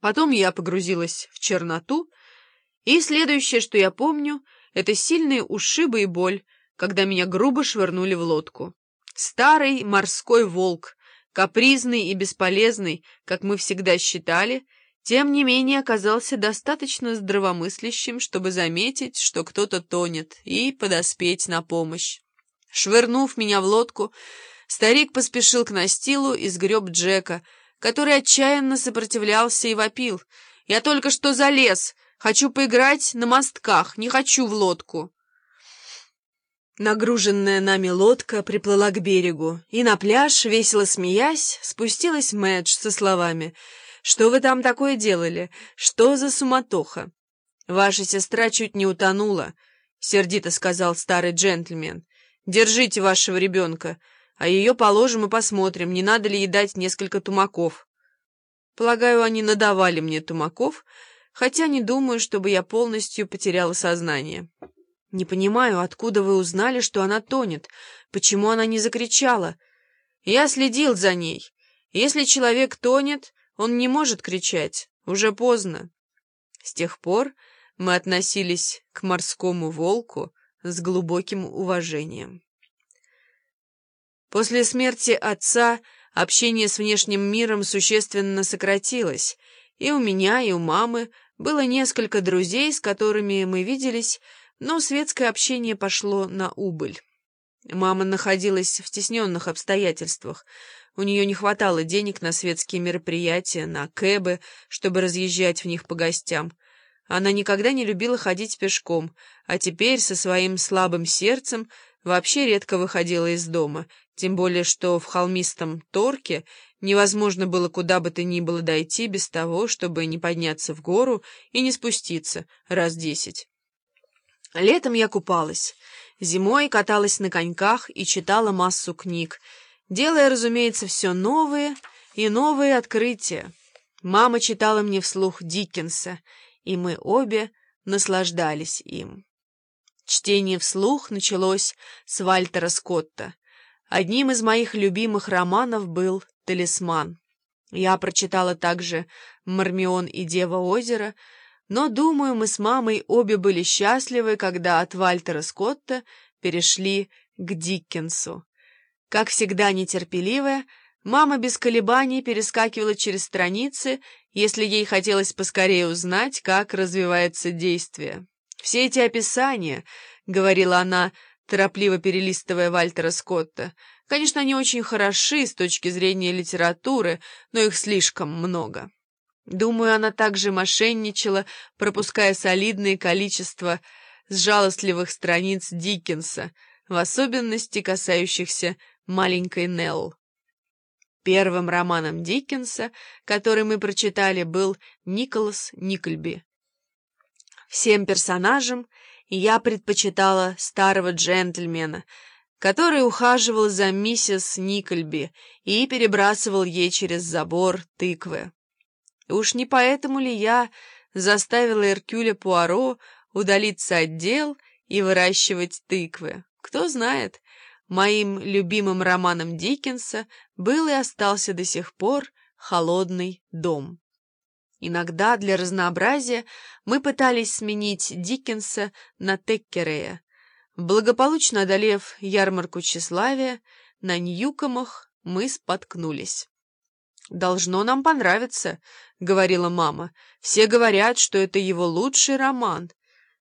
Потом я погрузилась в черноту, и следующее, что я помню, это сильные ушибы и боль, когда меня грубо швырнули в лодку. Старый морской волк, капризный и бесполезный, как мы всегда считали, тем не менее оказался достаточно здравомыслящим, чтобы заметить, что кто-то тонет, и подоспеть на помощь. Швырнув меня в лодку, старик поспешил к настилу и сгреб Джека, который отчаянно сопротивлялся и вопил. «Я только что залез! Хочу поиграть на мостках, не хочу в лодку!» Нагруженная нами лодка приплыла к берегу, и на пляж, весело смеясь, спустилась Мэдж со словами «Что вы там такое делали? Что за суматоха?» «Ваша сестра чуть не утонула», — сердито сказал старый джентльмен. «Держите вашего ребенка, а ее положим и посмотрим, не надо ли ей дать несколько тумаков». Полагаю, они надавали мне тумаков, хотя не думаю, чтобы я полностью потеряла сознание. «Не понимаю, откуда вы узнали, что она тонет? Почему она не закричала?» «Я следил за ней. Если человек тонет, он не может кричать. Уже поздно». С тех пор мы относились к морскому волку с глубоким уважением. После смерти отца общение с внешним миром существенно сократилось, и у меня, и у мамы было несколько друзей, с которыми мы виделись, но светское общение пошло на убыль. Мама находилась в стесненных обстоятельствах. У нее не хватало денег на светские мероприятия, на кэбы, чтобы разъезжать в них по гостям. Она никогда не любила ходить пешком, а теперь со своим слабым сердцем вообще редко выходила из дома, тем более что в холмистом Торке невозможно было куда бы то ни было дойти без того, чтобы не подняться в гору и не спуститься раз десять. Летом я купалась, зимой каталась на коньках и читала массу книг, делая, разумеется, все новые и новые открытия. Мама читала мне вслух Диккенса, и мы обе наслаждались им. Чтение вслух началось с Вальтера Скотта. Одним из моих любимых романов был «Талисман». Я прочитала также «Мармион и Дева озера», но, думаю, мы с мамой обе были счастливы, когда от Вальтера Скотта перешли к Диккенсу. Как всегда нетерпеливая, мама без колебаний перескакивала через страницы, если ей хотелось поскорее узнать, как развивается действие. «Все эти описания», — говорила она, торопливо перелистывая Вальтера Скотта, «конечно, они очень хороши с точки зрения литературы, но их слишком много». Думаю, она также мошенничала, пропуская солидное количество жалостливых страниц Диккенса, в особенности касающихся маленькой Нелл. Первым романом Диккенса, который мы прочитали, был «Николас Никольби». Всем персонажам я предпочитала старого джентльмена, который ухаживал за миссис Никольби и перебрасывал ей через забор тыквы. Уж не поэтому ли я заставила Эркюля Пуаро удалиться от дел и выращивать тыквы? Кто знает, моим любимым романом Диккенса был и остался до сих пор «Холодный дом». Иногда для разнообразия мы пытались сменить Диккенса на Теккерея. Благополучно одолев ярмарку тщеславия, на Ньюкомах мы споткнулись. «Должно нам понравиться», — говорила мама. «Все говорят, что это его лучший роман».